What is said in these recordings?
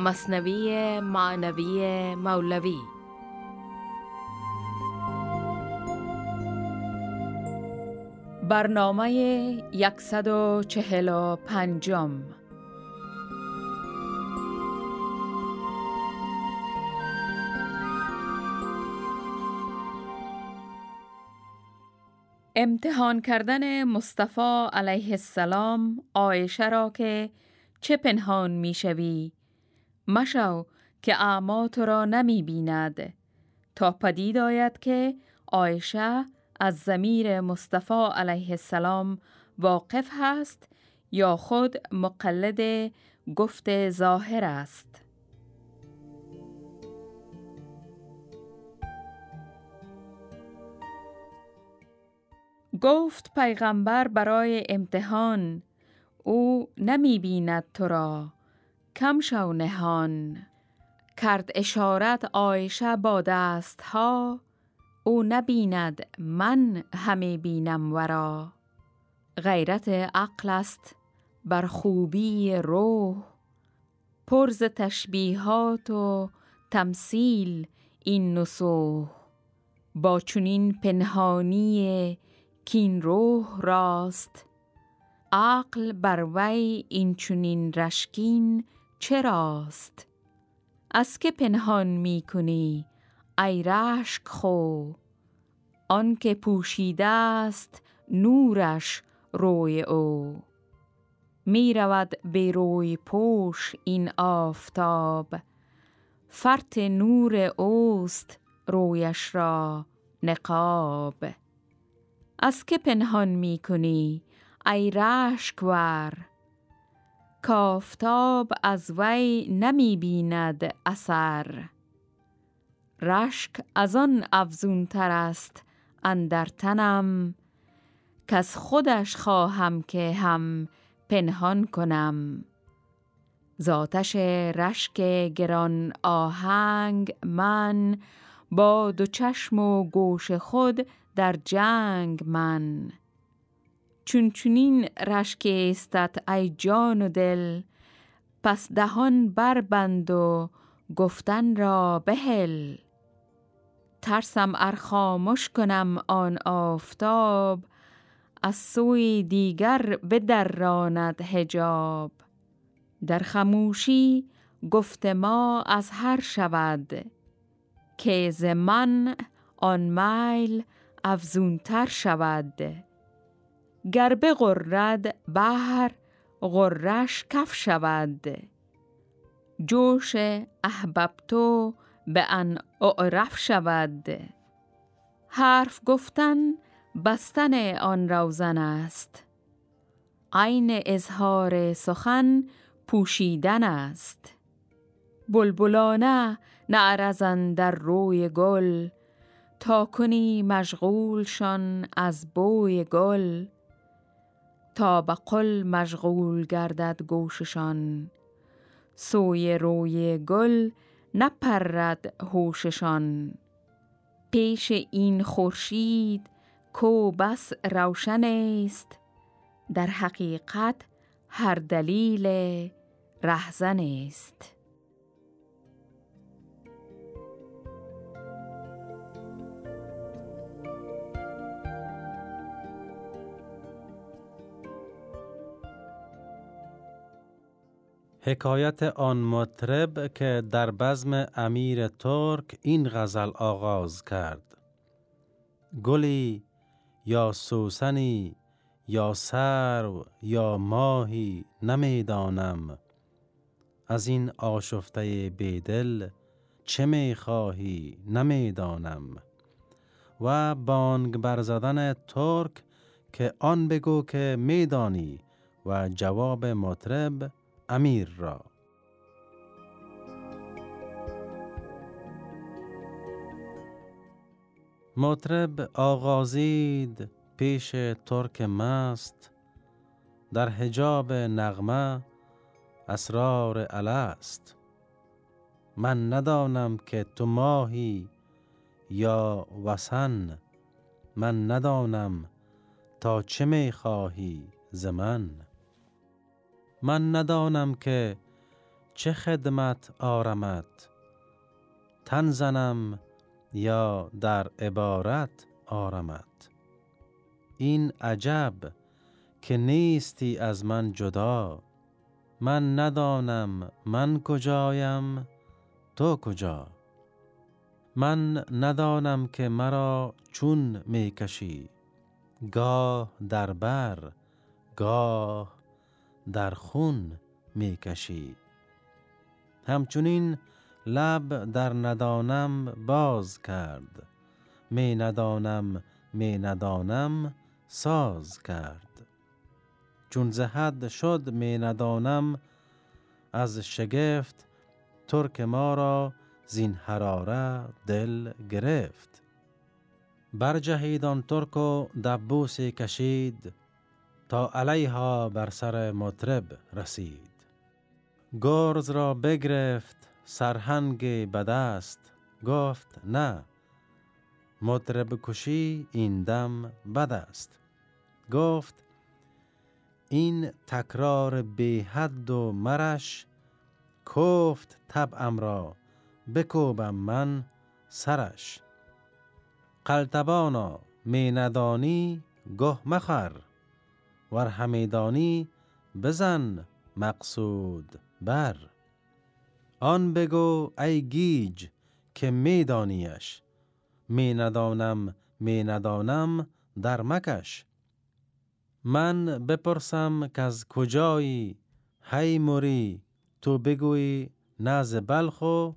مصنوی معنوی مولوی برنامه 145 امتحان کردن مصطفی علیه السلام آیشه را که چه پنهان می شوی؟ مشو که اعما تو را نمی بیند تا پدید آید که آیشه از زمیر مصطفی علیه السلام واقف هست یا خود مقلد گفت ظاهر است. گفت پیغمبر برای امتحان او نمی بیند تو را کم شو نهان. کرد اشارت آیشه با دست ها او نبیند من همه بینم ورا. غیرت عقل است بر خوبی روح. پرز تشبیهات و تمثیل این نسوح با چونین پنهانی کین روح راست. عقل بر وی این چونین رشکین چراست؟ از که پنهان می کنی ای رشک خو؟ آنکه پوشیده است نورش روی او. می رود به روی پوش این آفتاب. فرط نور اوست رویش را نقاب. از که پنهان می کنی ای رشک ور؟ کافتاب از وی نمی بیند اثر. رشک از آن افزون تر است اندر تنم. کس خودش خواهم که هم پنهان کنم. زاتش رشک گران آهنگ من با دو چشم و گوش خود در جنگ من. چون چونین رشک استت ای جان و دل. پس دهان بربند و گفتن را بهل. ترسم ار خاموش کنم آن آفتاب از سوی دیگر بدراند حجاب. در خموشی گفت ما از هر شود. که ز من آن میل افزونتر شود. گر بغرد بحر غرش کف شود. جوش احببتو به ان اعرف شود. حرف گفتن بستن آن روزن است. عین اظهار سخن پوشیدن است. بلبلانه نعرزن در روی گل تا کنی مشغولشان از بوی گل. تا به قل مشغول گردد گوششان. سوی روی گل نپرد هوششان. پیش این خورشید کو بس روشن است در حقیقت هر دلیل رهزن است حکایت آن مطرب که در بزم امیر ترک این غزل آغاز کرد. گلی یا سوسنی یا سرو یا ماهی نمی‌دانم. از این آشفته بیدل چه می خواهی نمی‌دانم. و بانگ برزدن ترک که آن بگو که میدانی. و جواب مطرب امیر را. مطرب آغازید پیش ترک مست در حجاب نغمه اسرار الست. من ندانم که تو ماهی یا وسن من ندانم تا چه می خواهی ز من. من ندانم که چه خدمت آرمت. تن زنم یا در عبارت آرمت. این عجب که نیستی از من جدا. من ندانم من کجایم تو کجا. من ندانم که مرا چون می کشی. گاه در بر گاه در خون می کشی همچنین لب در ندانم باز کرد. می ندانم می ندانم ساز کرد. چون زهد شد می ندانم از شگفت ترک ما را زین حراره دل گرفت. برجهید آن ترک و دبوسی کشید. تا علیها بر سر مطرب رسید. گرز را بگرفت سرهنگ بدست گفت نه مطرب کشی این دم بد است گفت این تکرار بی حد و مرش کفت طبعم را بکوبم من سرش. قلتبانا می ندانی گه مخر. ور همیدانی بزن مقصود بر. آن بگو ای گیج که میدانیش می ندانم می ندانم در مکش. من بپرسم که از کجایی؟ هی موری تو بگویی نز بلخ و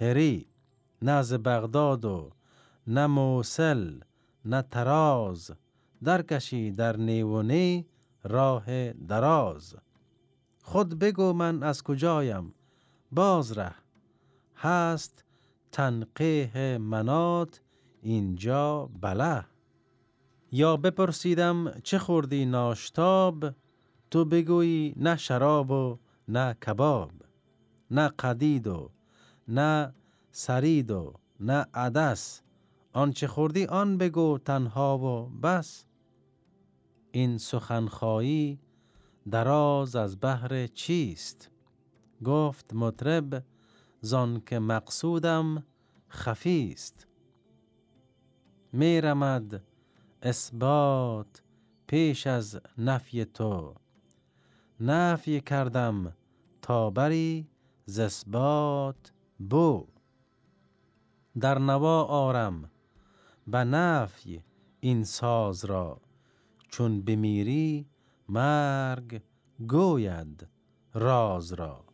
هری نز بغداد و نه موسل نه تراز درکشی در نیونی راه دراز. خود بگو من از کجایم باز ره. هست تنقیه منات اینجا بله. یا بپرسیدم چه خوردی ناشتاب؟ تو بگویی نه شراب و نه کباب نه قدید و نه سرید و نه عدس. آنچه خوردی آن بگو تنها و بس. این سخنخواهی دراز از بحر چیست؟ گفت مطرب زان که مقصودم خفیست. میرمد اثبات پیش از نفی تو. نفی کردم تا بری زثبات بو. در نوا آرم به نفی این ساز را. چون بمیری مرگ گوید راز را.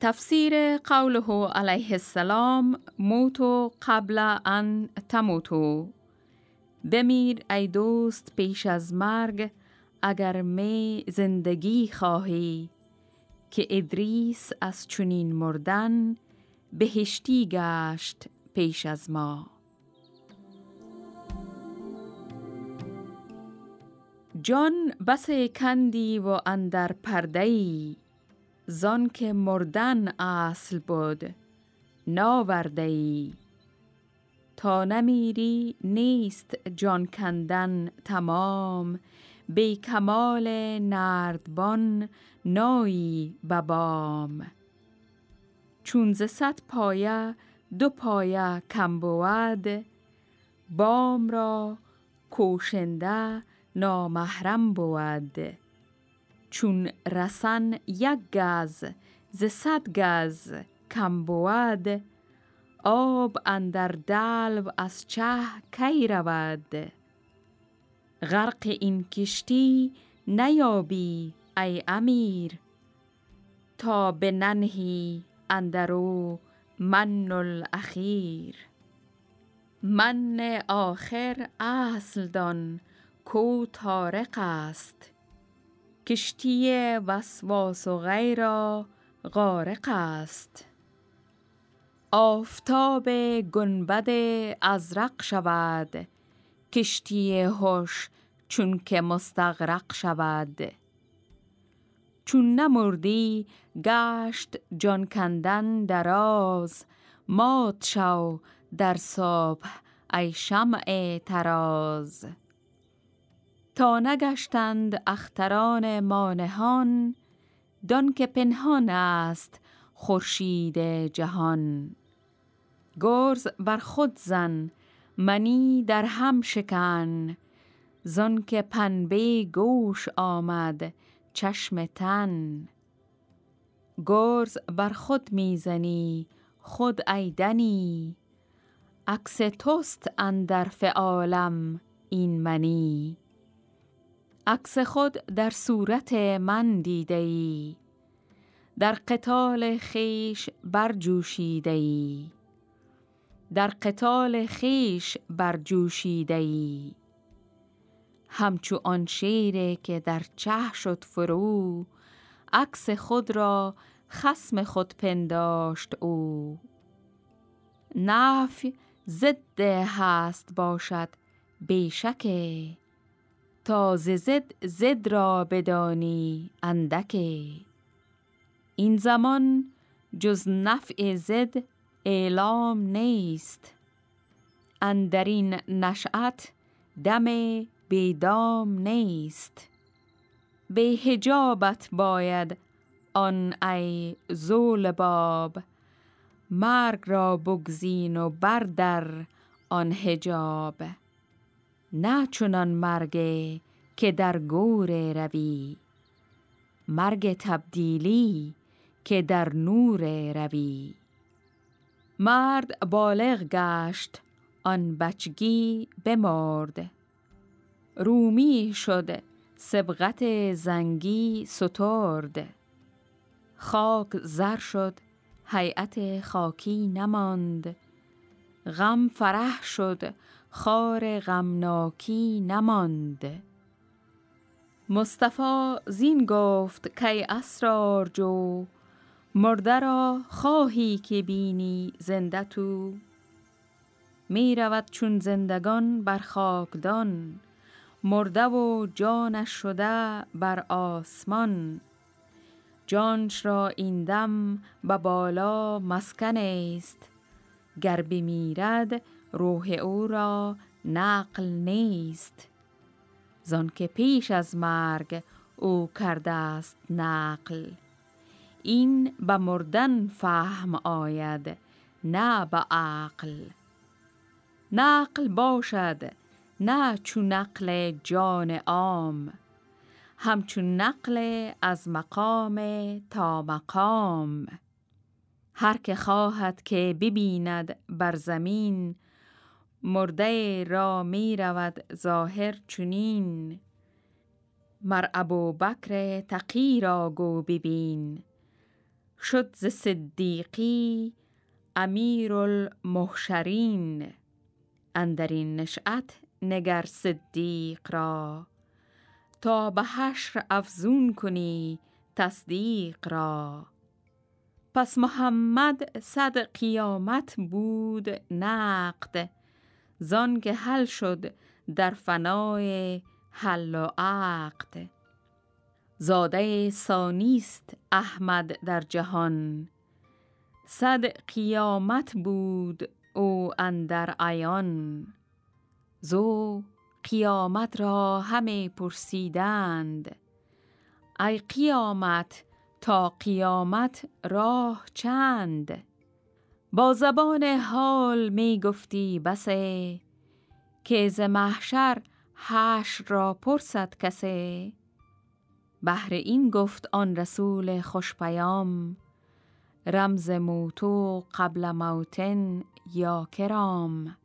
تفسیر قوله علیه السلام موتو قبل ان تموتو بمیر ای دوست پیش از مرگ اگر می زندگی خواهی که ادریس از چنین مردن بهشتی گشت پیش از ما. جان بس کندی و اندر پردهی زان که مردن اصل بود ناورده ای تا نمیری نیست جان کندن تمام بی کمال نردبان نایی ببام. چون ز صد پایه دو پایه کم بود. بام را کوشنده نامحرم بود. چون رسن یک گز ز صد گز کم بود. آب اندر دلو از چه کی رود؟ غرق این کشتی نیابی ای امیر. تا به ننهی اندرو من الاخیر. من آخر اصل دان کو تارق است. کشتی وسواس و غیرا غارق است. آفتاب گنبد ازرق شود. کشتی هوش چون که مستغرق شود. چون نمردی گشت جان کندن دراز. مات شو در صبح ای شمع تراز تا نگشتند اختران مانهان دان که پنهان است خورشید جهان. گرز بر خود زن منی در هم شکن. زن که پنبه گوش آمد چشم تن. گرز بر خود می‌زنی خود ایدنی. عکس توست اندر فعالم این منی. عکس خود در صورت من دیده ای در قتال خیش برجوشیده ای در قتال خیش برجوشیده ای همچو آن شیر که در چه شد فرو عکس خود را خسم خود پنداشت او. نفی ضد هست باشد بیشکه تا ز زد زد را بدانی اندکه این زمان جز نفع زد اعلام نیست. اندرین نشعت دم بیدام نیست. به هجابت باید آن ای زول باب مرگ را بگزین و بردر آن هجاب نه چنان مرگ که در گور روی. مرگ تبدیلی که در نور روی. مرد بالغ گشت آن بچگی بمرد. رومی شد سبقت زنگی سترد. خاک زر شد هیئت خاکی نماند. غم فرح شد خار غمناکی نماند. مصطفی زین گفت کی اسرار جو مرده را خواهی که بینی زنده تو می رود چون زندگان بر خاکدان مرده و جانش شده بر آسمان. جانش را این دم به بالا مسکن است گر بمیرد روح او را نقل نیست. زان که پیش از مرگ او کرده است نقل. این به مردن فهم آید نه به عقل. نقل باشد نه چون نقل جان عام. همچون نقل از مقام تا مقام. هر که خواهد که ببیند بر زمین مرده را می رود ظاهر چونین مر ابو بکر تقی را گو ببین. شد ز صدیقی امیر المحشرین اندرین نشأت نگر صدیق را. تا به حشر افزون کنی تصدیق را. پس محمد صد قیامت بود نقد. زان که حل شد در فنای حل و عقد. زاده سانیست احمد در جهان. صد قیامت بود او اندر عیان. زو قیامت را همه پرسیدند. ای قیامت تا قیامت راه چند؟ با زبان حال می گفتی بسه که ز محشر حشر را پرسد کسه. بهر این گفت آن رسول خوش پیام رمز موتو قبل موتن یا کرام.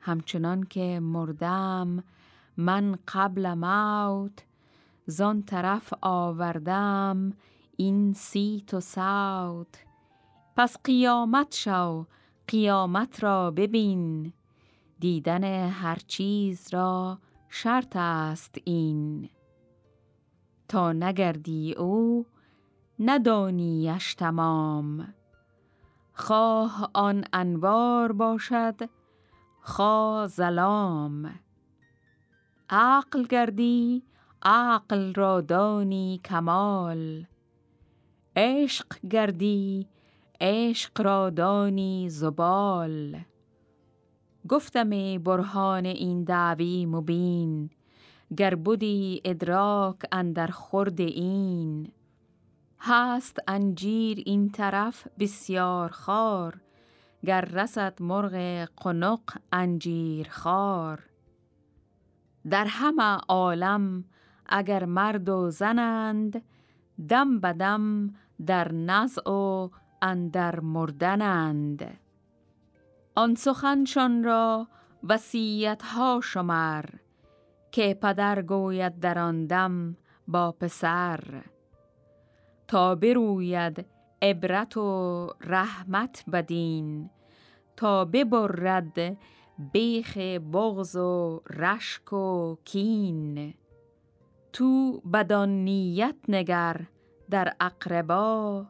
همچنان که مردم من قبل موت زان طرف آوردم این سیت و صوت پس قیامت شو قیامت را ببین. دیدن هر چیز را شرط است این. تا نگردی او ندانیش تمام. خواه آن انوار باشد خواه زلام عقل گردی عقل را دانی کمال. عشق گردی عشق را دانی زبال. گفتم برهان این دعوی مبین گر بودی ادراک اندر خورد این. هست انجیر این طرف بسیار خار گر رسد مرغ قنق انجیر خار. در همه عالم اگر مرد و زنند دم بدم در نزع و اندر مردنند. آن سخنشان را وسیعت ها شمر که پدر گوید در آن دم با پسر. تا بروید عبرت و رحمت بدین تا ببرد بیخ بغض و رشک و کین. تو بدان نیت نگر در اقربا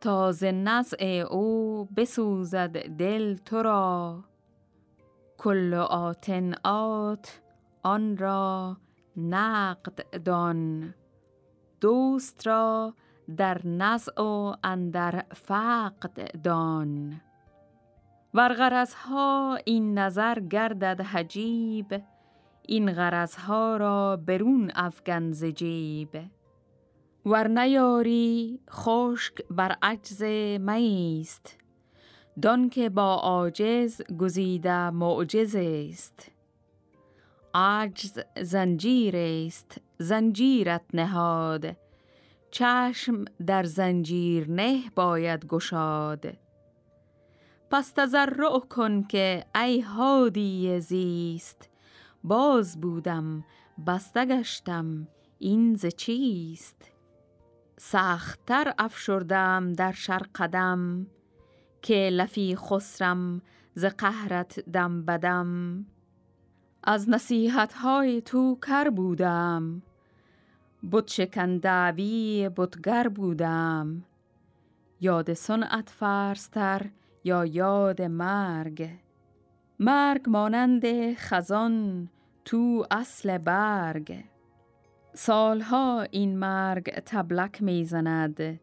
تا ز نزع او بسوزد دل تو را. کل آتن آت آن را نقد دان دوست را در نزع و اندر فقد دان. ور غرضها این نظر گردد حجیب این غرضها را برون افگن ز جیب. ور نیاری خشک بر عجز میست دان که با عاجز گزیده معجز است. عجز زنجیر است زنجیرت نهاد. چشم در زنجیر نه باید گشاد. پس تضرع کن که ای هادی زیست. باز بودم بسته گشتم این ز چیست؟ سختتر افشردم در شرقدم که لفی خسرم ز قهرت دم بدم. از نصیحت های تو کر بودم. بود شکندوی بودگر بودم. یاد سنعت فرستر یا یاد مرگ. مرگ مانند خزان تو اصل برگ. سالها این مرگ تبلک می‌زند.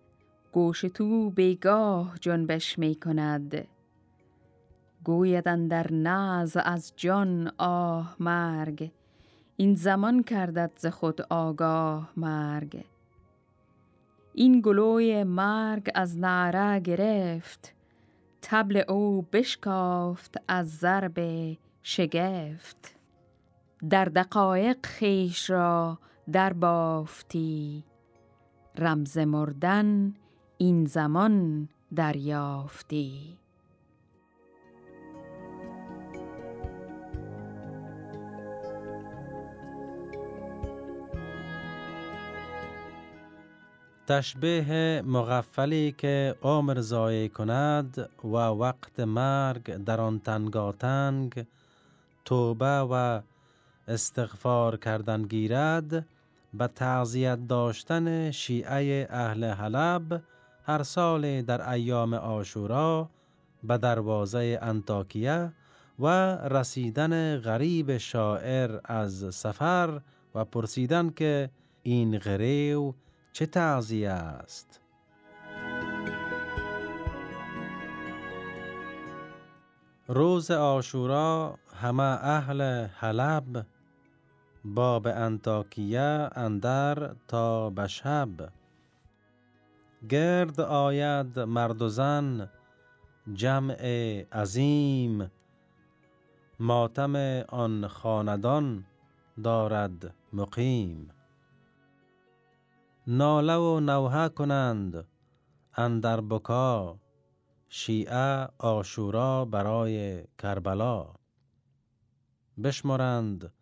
گوش تو بیگاه جنبش می کند گویدن در ناز از جان آه مرگ. این زمان کردد ز خود آگاه مرگ. این گلوی مرگ از نعره گرفت تبل او بشکافت از ضرب شگفت. در دقایق خیش را در بافتی رمز مردن این زمان دریافتی. تشبیه مغفلی که عمر زایی کند و وقت مرگ در آن تنگاتنگ توبه و استغفار کردن گیرد به تعذیت داشتن شیعه اهل حلب هر سال در ایام آشورا به دروازه انتاکیه و رسیدن غریب شاعر از سفر و پرسیدن که این غریو چه تعذیه است؟ روز آشورا همه اهل حلب با به انتاکیه اندر تا به شب. گرد آید مرد و زن جمع عظیم. ماتم آن خاندان دارد مقیم. ناله و نوحه کنند اندر بکا شیعه آشورا برای کربلا. بشمرند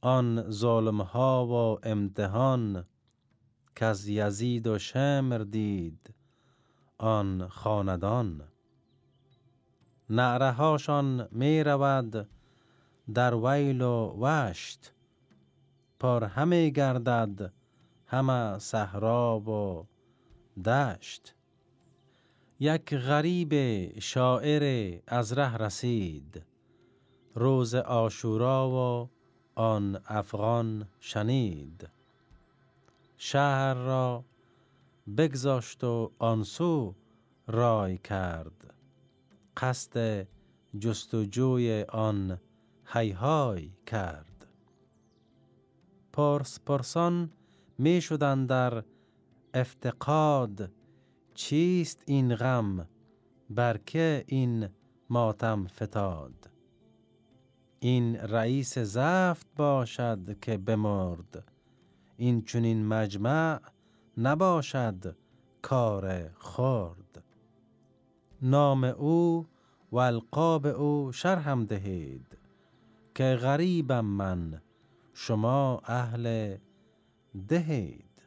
آن ظلمها و امتحان که از یزید و شمر دید آن خاندان. نعره هاشان می رود در ویل و وشت پر همه گردد همه صحرا و دشت. یک غریب شاعر از ره رسید. روز آشورا و آن افغان شنید. شهر را بگذاشت و آنسو رای کرد. قصد جستجوی آن هیهای کرد. پرس پرسان می شدن در افتقاد. چیست این غم؟ بر که این ماتم فتاد؟ این رئیس زفت باشد که بمرد. این چونین مجمع نباشد کار خرد. نام او و القاب او شرحم دهید. که غریبم من شما اهل دهید.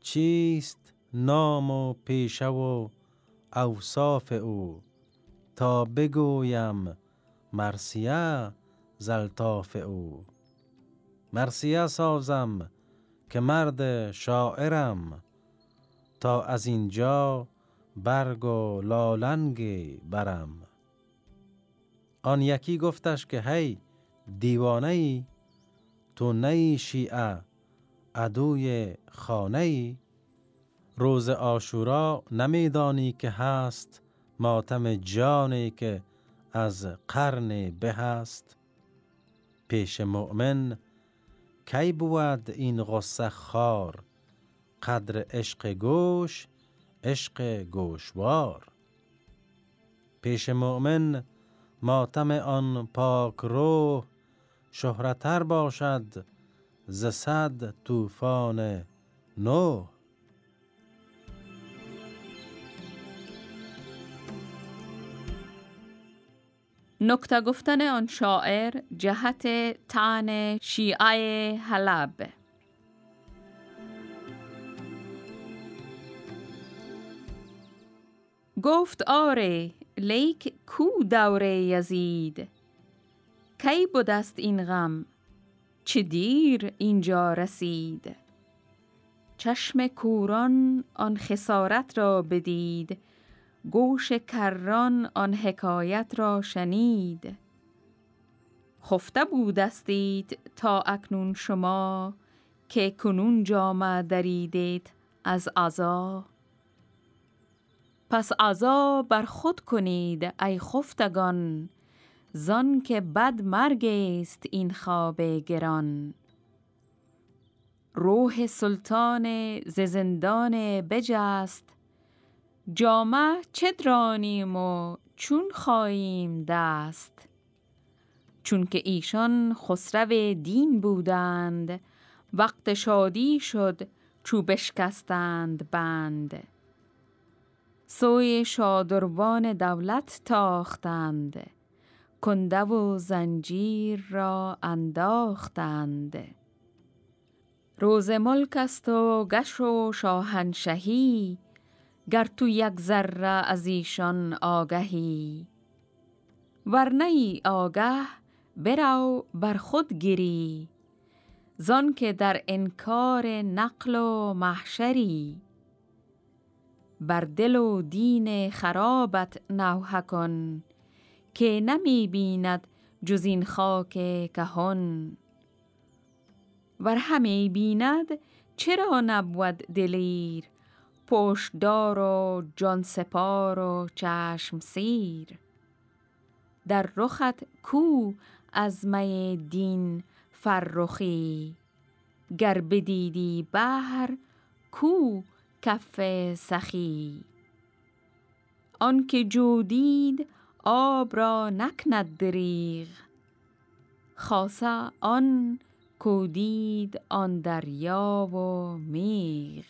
چیست نام و پیشه و اوصاف او؟ تا بگویم مرسیه زلطاف او. مرسیه سازم که مرد شاعرم. تا از اینجا برگ و لالنگی برم. آن یکی گفتش که هی دیوانه ای تو نی شیعه. عدوی خانه ای روز آشورا نمیدانی که هست ماتم جانی که از قرن به هست پیش مؤمن کی بود این غصه خار قدر عشق گوش عشق گوشوار. پیش مؤمن ماتم آن پاک روح شهرتر باشد ز صد طوفان نوح. نکته گفتن آن شاعر جهت تن شیعه حلب. گفت آره لیک کو دوره یزید؟ کی بودست این غم؟ چه دیر اینجا رسید. چشم کوران آن خسارت را بدید. گوش کران آن حکایت را شنید. خفته بودستید تا اکنون شما که کنون جامه دریدید از عذا پس عذا بر خود کنید ای خفتگان. زان که بد مرگ است این خواب گران. روح سلطان ز زندان بجست جامه چه درانیم و چون خواهیم دست. چون که ایشان خسرو دین بودند وقت شادی شد چو بشکستند بند. سوی شادروان دولت تاختند. کنده و زنجیر را انداختند. روز ملک است و گشت و شاهنشهی گر تو یک ذره از ایشان آگهی. ورنه ای آگه برو بر خود گیری. زان که در انکار نقل و محشری. بر دل و دین خرابت نوحه کن. که نمی بیند جز این خاک کهن ور همی بیند چرا نبود دلیر؟ پشتدار و جان سپار و چشم سیر. در رخت کو از می دین فرخی؟ گر بدیدی بحر کو کف سخی؟ آنکه جودید آب را نکند دریغ. خاصه آن کودید آن دریا و میغ.